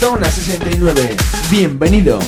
Zona 69. Bienvenido.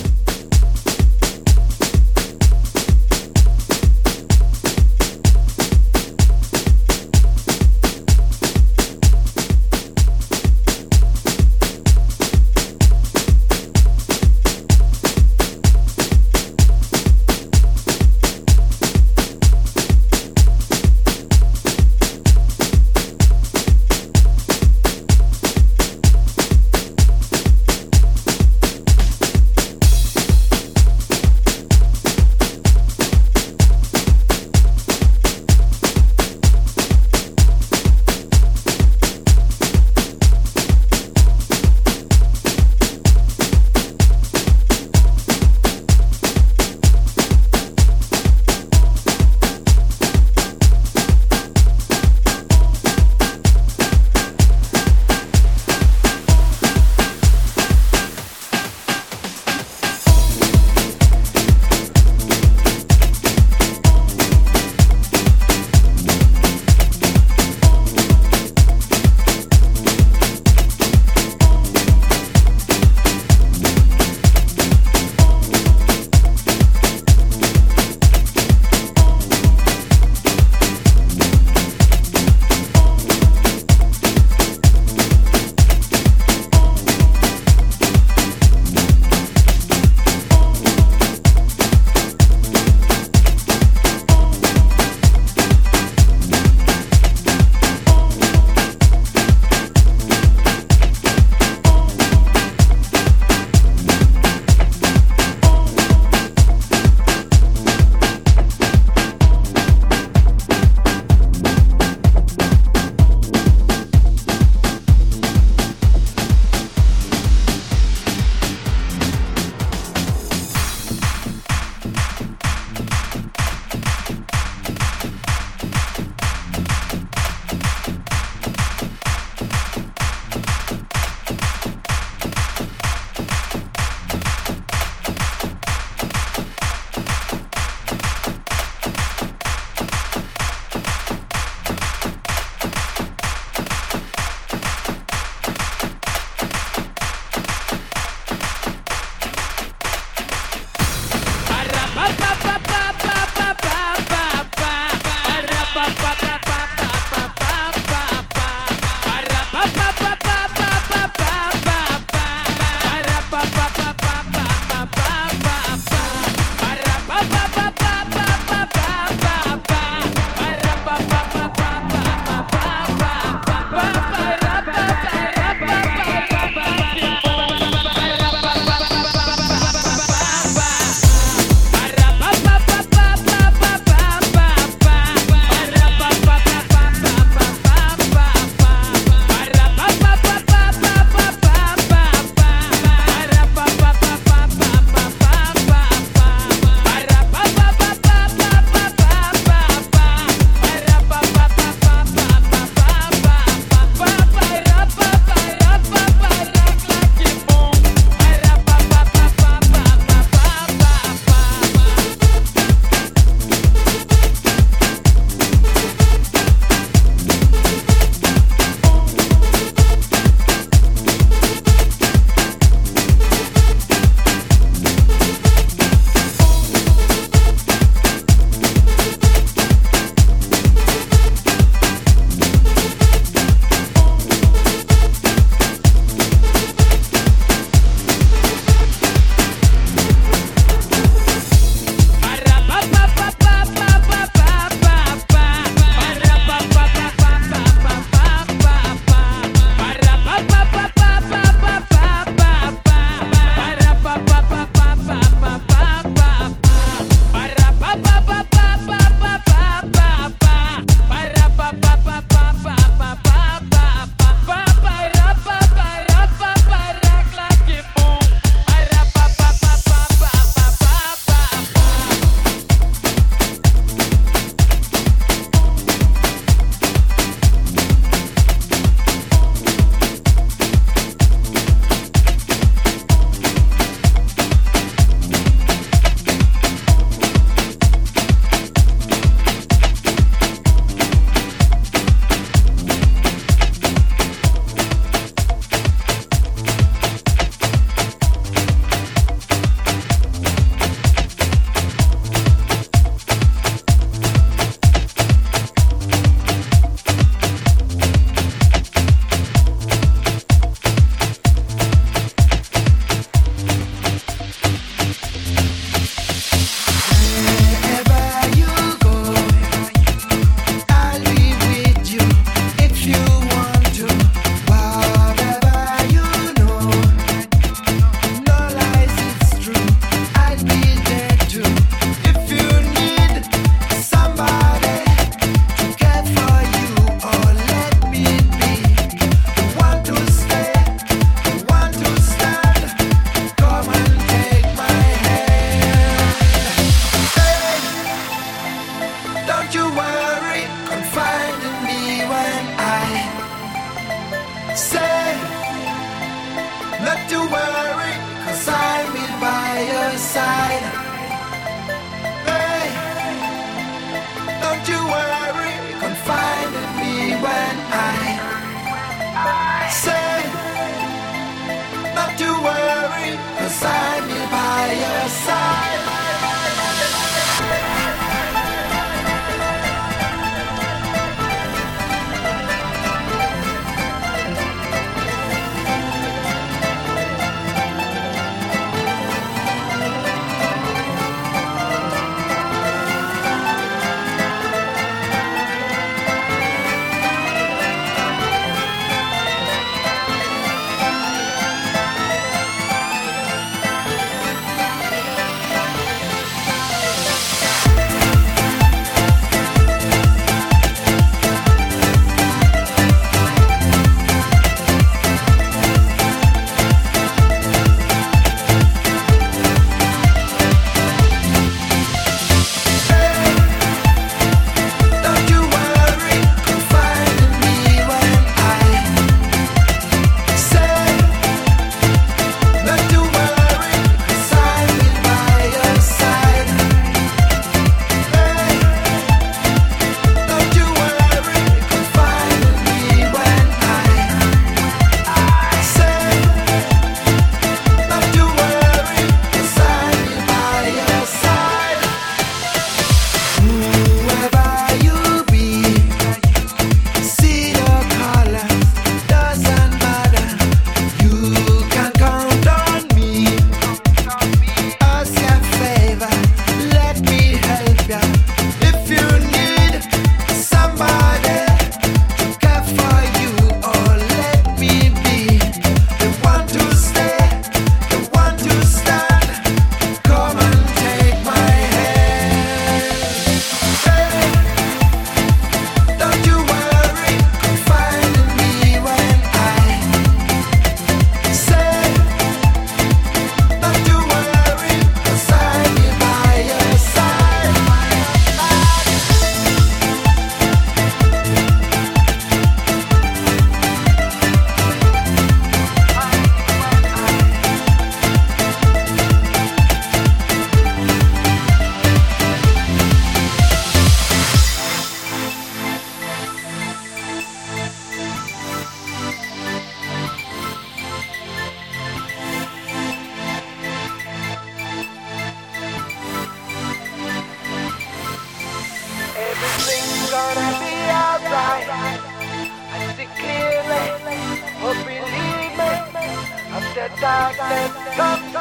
Darkness comes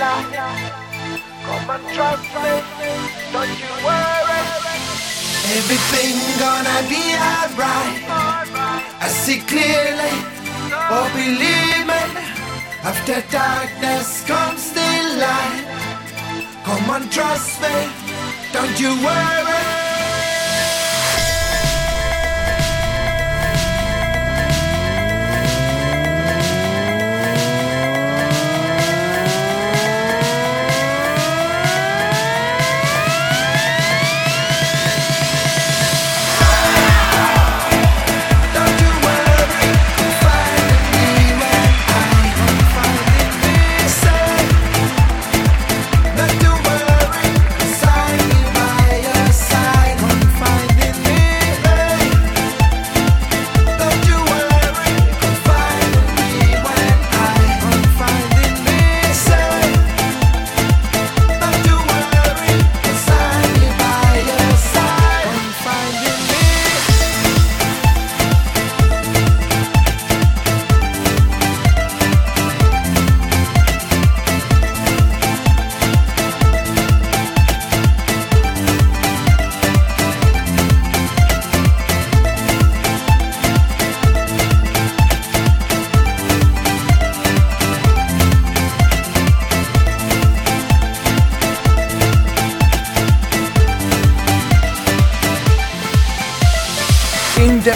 light. Come trust me, don't you worry. Everything gonna be alright. I see clearly, believe me. After darkness comes the light. Come and trust me, don't you worry.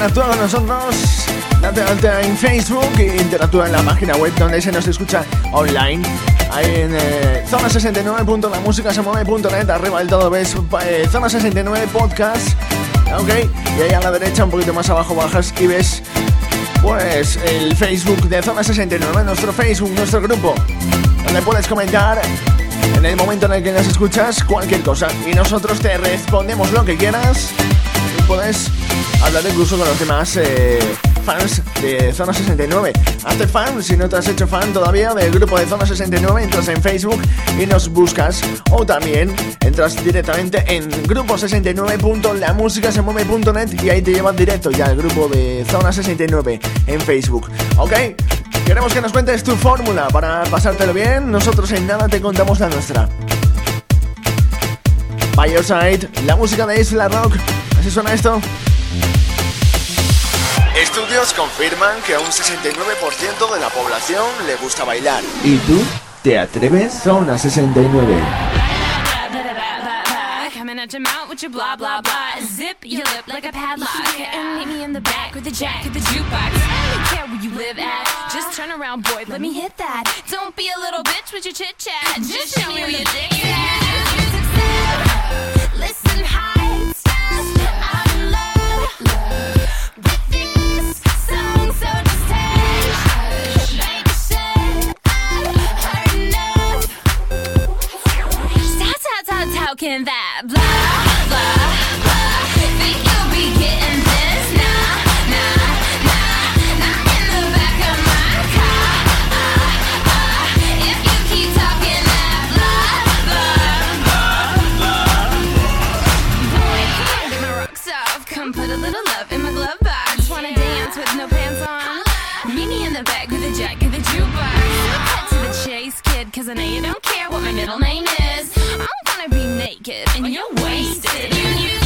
Interactúa con nosotros, en Facebook e interactúa en la página web donde se nos escucha online. Ahí en eh, zona 69.lamusicasemueve.net, arriba del todo ves eh, zona 69 podcast. Ok, y ahí a la derecha, un poquito más abajo, bajas y ves pues el Facebook de Zona 69, nuestro Facebook, nuestro grupo, donde puedes comentar en el momento en el que nos escuchas cualquier cosa y nosotros te respondemos lo que quieras puedes hablar incluso con los demás eh, fans de Zona 69. Hazte fan, si no te has hecho fan todavía del grupo de Zona 69, entras en Facebook y nos buscas. O también entras directamente en grupo69.lamusicasemueve.net y ahí te llevan directo ya al grupo de Zona 69 en Facebook. ¿Ok? Queremos que nos cuentes tu fórmula para pasártelo bien. Nosotros en nada te contamos la nuestra. By Your Side, la música de Isla Rock. Así suena esto. Estudios confirman que a un 69% de la población le gusta bailar. ¿Y tú? ¿Te atreves? Zona 69. Coming at your talking that blah, blah, blah. Think you'll be getting this? Nah, nah, nah, nah. In the back of my car. Ah, ah. If you keep talking that blah, blah, Boy, come on, get my rocks off. Come put a little love in my glove box. Wanna dance with no pants on? Meet me in the back with a jack of the jukebox. Cut to the chase, cause I know you don't care what my middle name is. I'm gonna be naked and you're wasted. You, you,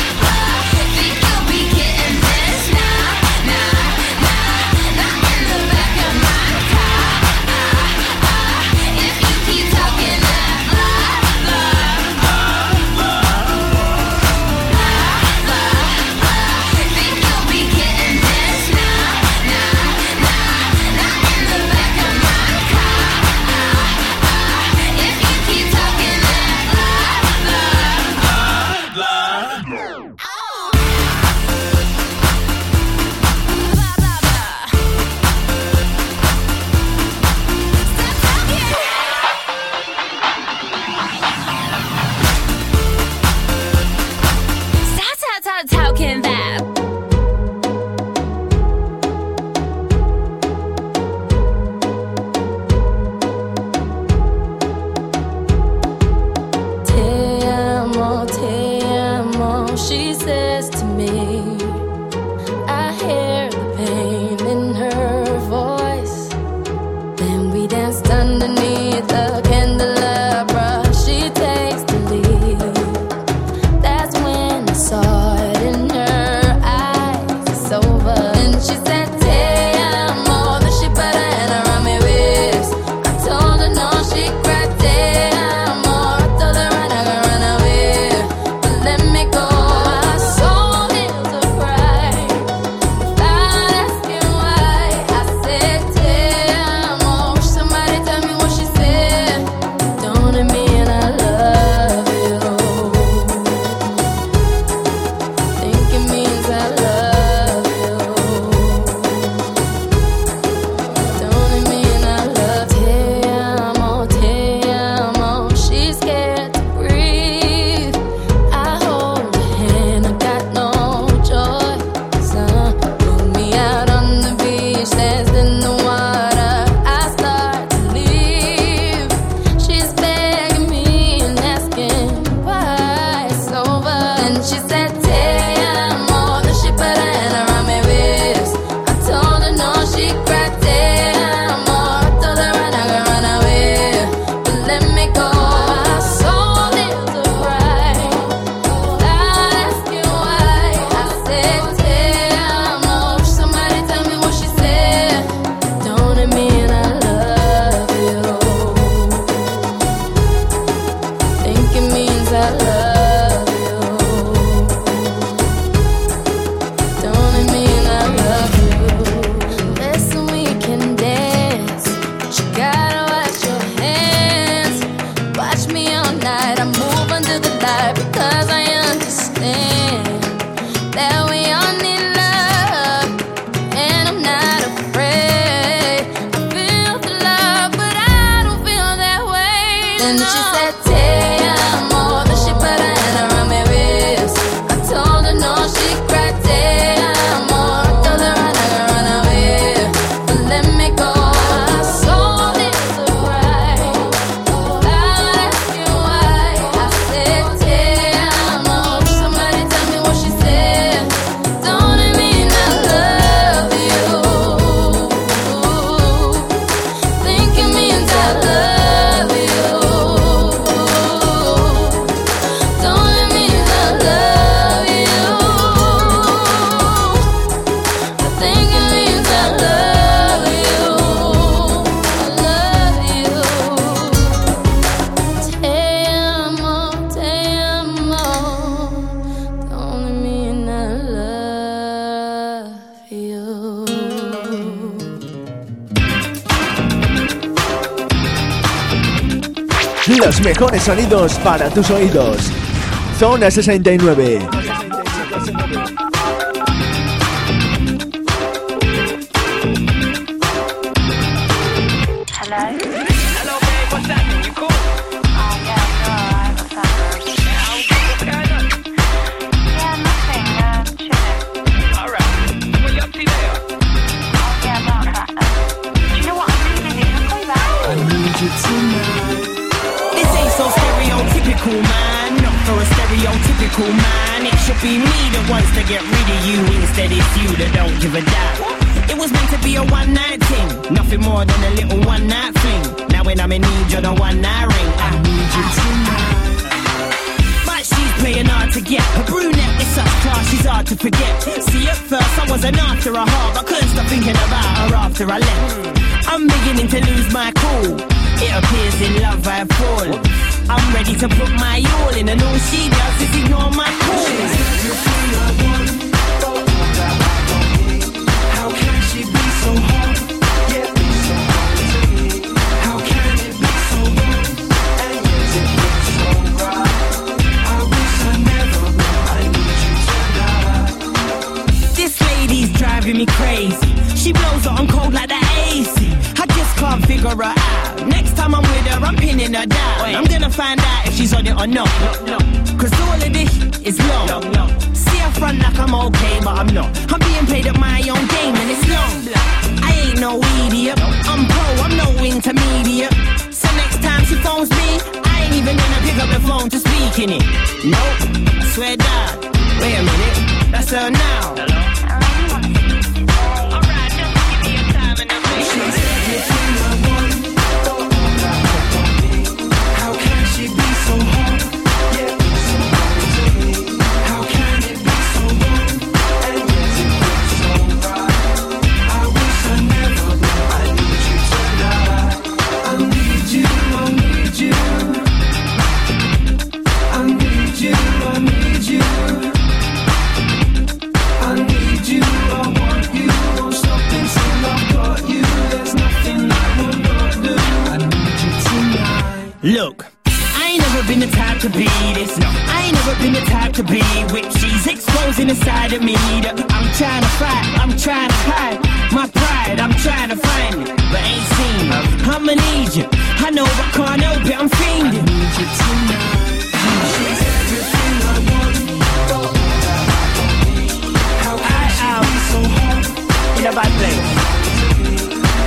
Los mejores sonidos para tus oídos. Zona 69. be me the wants to get rid of you. Instead, it's you that don't give a damn. It was meant to be a one night thing, nothing more than a little one night fling. Now when I'm in need, you're the one I ring. I need you tonight playing hard to get. Her brunette is such class, she's hard to forget. See, at first I was an after a heart, but couldn't stop thinking about her after I left. I'm beginning to lose my cool. It appears in love I fall. I'm ready to put my all in, and all she does is ignore my calls. Look. I ain't never been the type to be this. No, I ain't never been the type to be with. She's exposing inside of me that I'm trying to fight, I'm trying to hide my pride. I'm trying to find it, but ain't seen it. I'ma need you. I know I can't help it. I'm fiending. I need you tonight. She's everything I want. How can I am so hard in a bad place.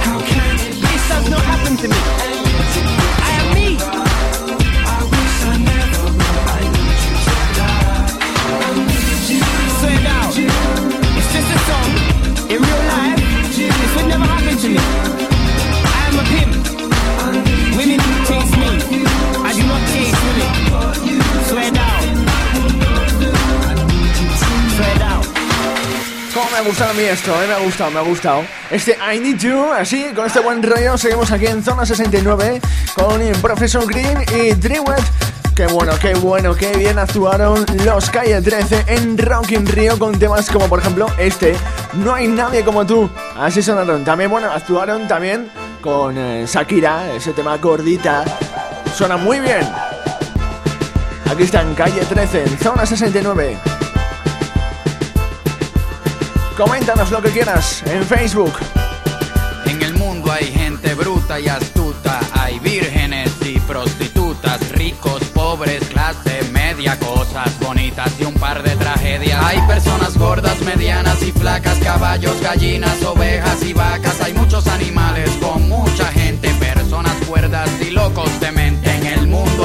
How can it this does not happen to me? I am me. I me ha gustado a mí esto, eh, me ha gustado, me ha gustado. Este I Need You, así, con este buen rollo, seguimos aquí en Zona 69 con Professor Green y Drewet. Qué bueno, qué bueno, qué bien actuaron los Calle 13 en Rock in Rio con temas como por ejemplo este, No hay nadie como tú. Así sonaron. También, bueno, actuaron también con eh, Shakira, ese tema gordita. Suena muy bien. Aquí están Calle 13 en Zona 69. Coméntanos lo que quieras en Facebook. En el mundo hay gente bruta y astuta, hay vírgenes y prostitutas, ricos, pobres, clase media, cosas bonitas y un par de tragedias. Hay personas gordas, medianas y flacas, caballos, gallinas, ovejas y vacas, hay muchos animales con mucha gente, personas cuerdas y locos de mente.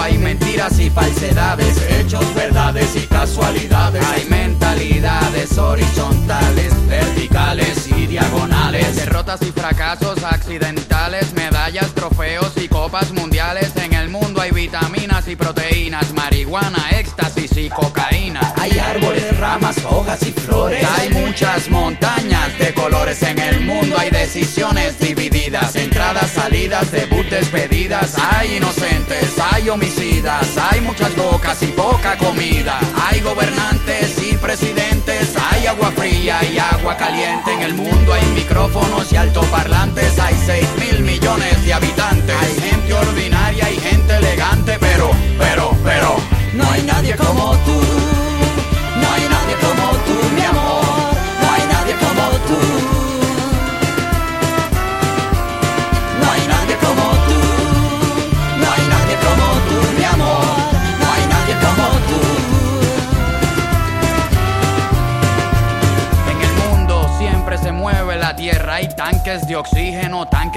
Hay mentiras y falsedades, hechos, verdades y casualidades. Hay mentalidades horizontales, verticales y diagonales. Derrotas y fracasos accidentales, medallas, trofeos y copas mundiales. En el mundo hay vitaminas y proteínas, marihuana, éxtasis y cocaína. Hay árboles, ramas, hojas y flores. Hay muchas montañas de colores. En el mundo hay decisiones divididas, entradas, salidas, debut, despedidas. Hay inocentes, hay homicidas, hay muchas bocas y poca comida. Hay gobernantes y presidentes, hay agua fría y agua caliente. En el mundo hay micrófonos y altoparlantes, hay 6 mil millones de habitantes. Hay gente ordinaria y gente elegante, pero, pero, pero,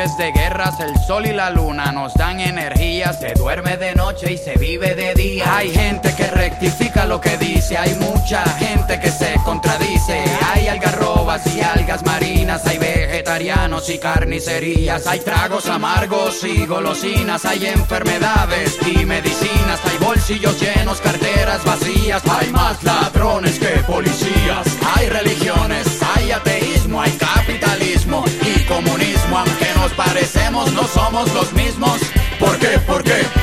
de guerras, el sol y la luna nos dan energía, se duerme de noche y se vive de día. Hay gente que rectifica lo que dice, hay mucha gente que se contradice, hay algarrobas y algas marinas, hay vegetarianos y carnicerías, hay tragos amargos y golosinas, hay enfermedades y medicinas, hay bolsillos llenos, carteras vacías, hay más ladrones que policías, hay religiones, hay ateísmo, hay capitalismo y comunismo, parecemos no somos los mismos. ¿Por qué? ¿Por qué?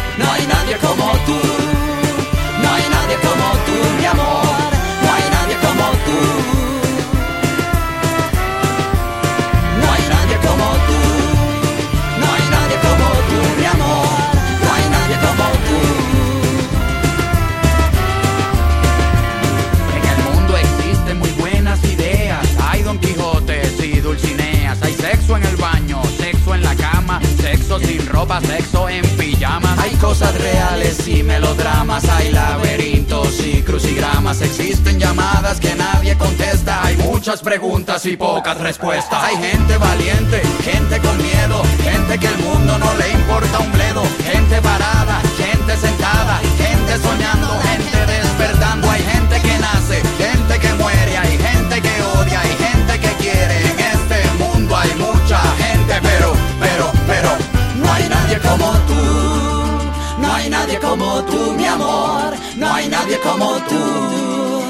Sin ropa, sexo en pijamas. Hay cosas reales y melodramas. Hay laberintos y crucigramas. Existen llamadas que nadie contesta. Hay muchas preguntas y pocas respuestas. Hay gente valiente, gente con miedo, gente que el mundo no le importa un bledo. Gente parada, gente sentada, gente soñando, nadie como tú, mi amor. No hay nadie como tú.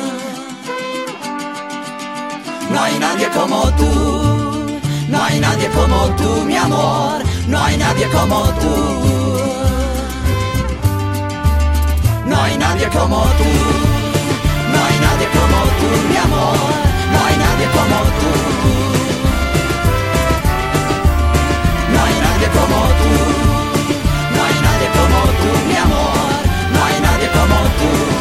No hay nadie como tú. No hay nadie como tú, mi amor. No hay nadie como tú. No hay nadie como tú. No hay nadie como tú, mi amor. No hay nadie como tú. No hay nadie como tú tú, mi amor. No hay nadie como tú.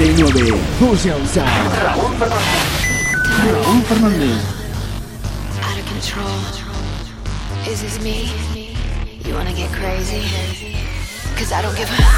99, José Raúl Fernández. Raúl Fernández. Out of control. Is this me? You wanna get crazy? Cause I don't give a...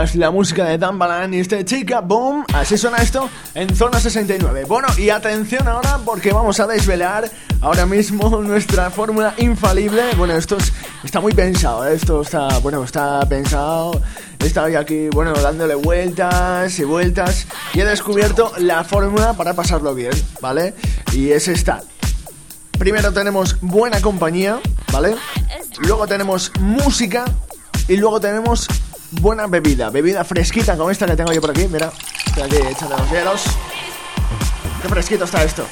la música de Dan Balan y este chica boom. Así suena esto en zona 69. Bueno, y atención ahora porque vamos a desvelar ahora mismo nuestra fórmula infalible. Bueno, esto está muy pensado, ¿eh? esto está, bueno, está pensado. He estado aquí, bueno, dándole vueltas y vueltas y he descubierto la fórmula para pasarlo bien, ¿vale? Y es esta. Primero tenemos buena compañía, ¿vale? Luego tenemos música y luego tenemos buena bebida, bebida fresquita como esta que tengo yo por aquí, mira, estoy aquí echando los hielos. Qué fresquito está esto.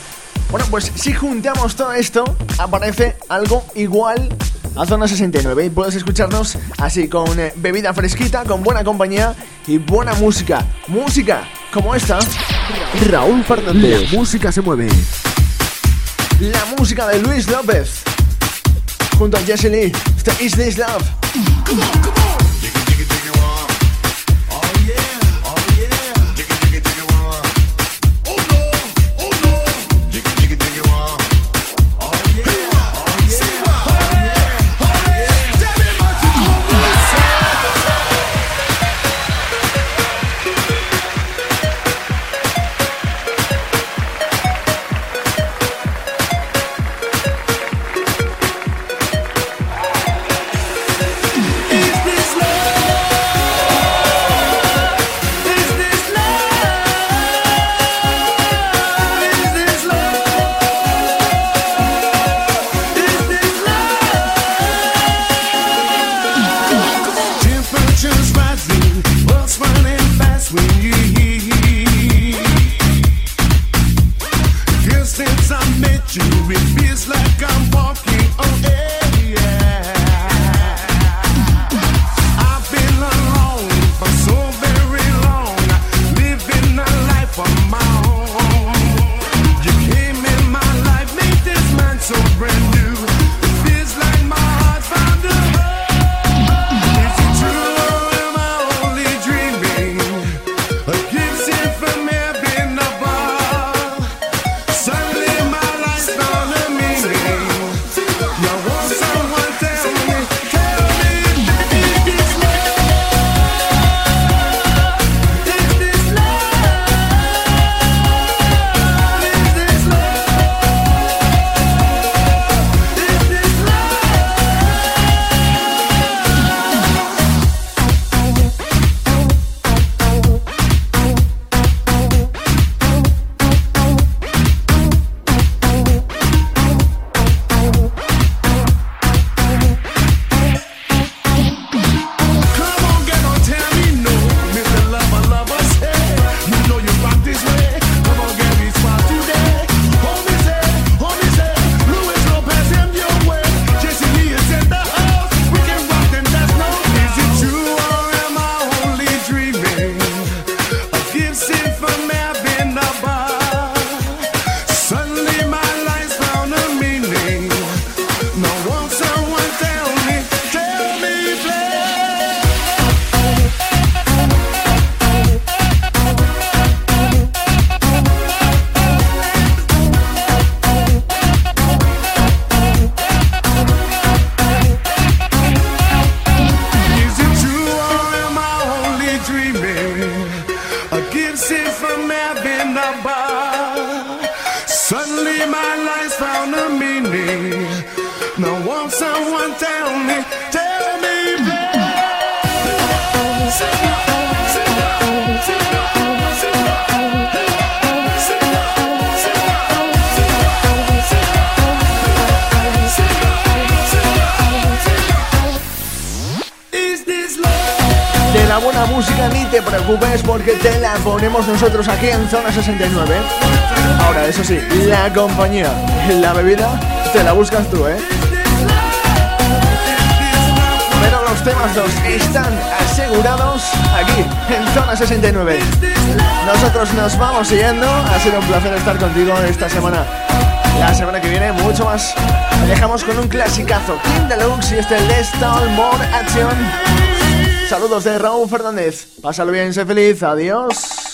Bueno, pues si juntamos todo esto, aparece algo igual a Zona 69 y puedes escucharnos así con eh, bebida fresquita, con buena compañía y buena música. Música como esta. Raúl Fernández. música se mueve. La música de Luis López. Junto a Jesse Lee. Este Is This Love. Aquí en Zona 69. Ahora, eso sí, la compañía, la bebida, te la buscas tú, ¿eh? Pero los temas dos están asegurados aquí en Zona 69. Nosotros nos vamos siguiendo. Ha sido un placer estar contigo esta semana. La semana que viene, mucho más. Te dejamos con un clasicazo. King Deluxe y este Let's More Action. Saludos de Raúl Fernández. Pásalo bien, sé feliz. Adiós.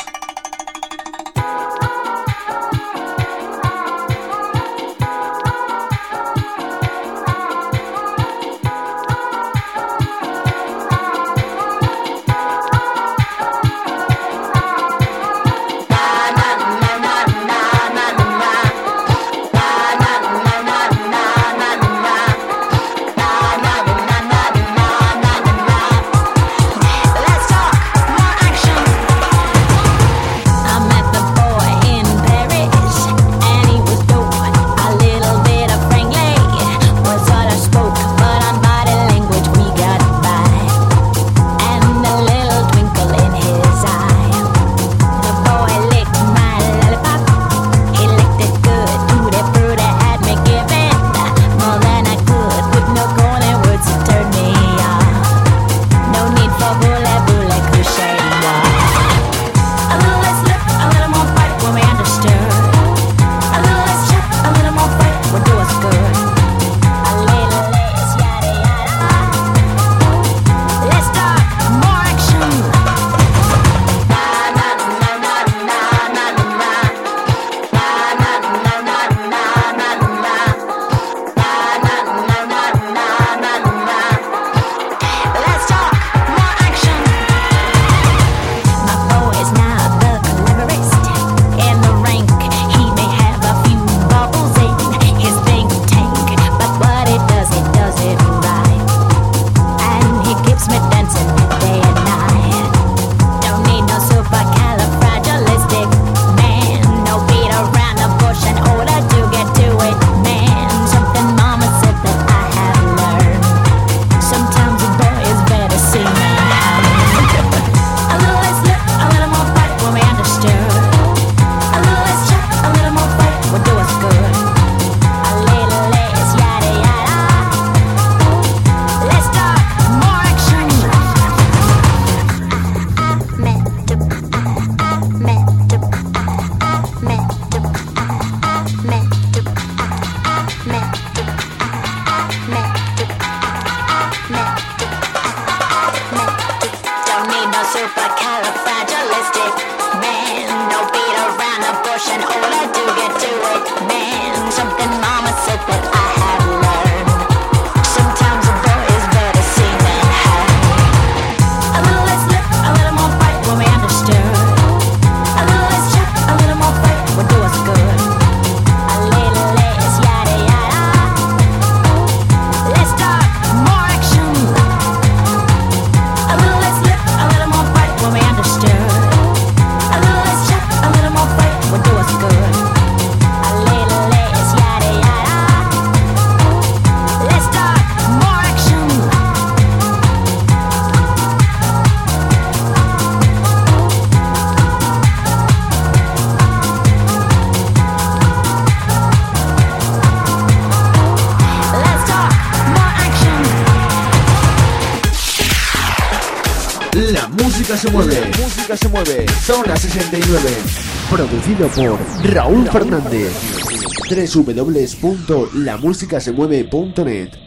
by California. Se mueve. Zona 69. Producido por Raúl Fernández. www.lamusicasemueve.net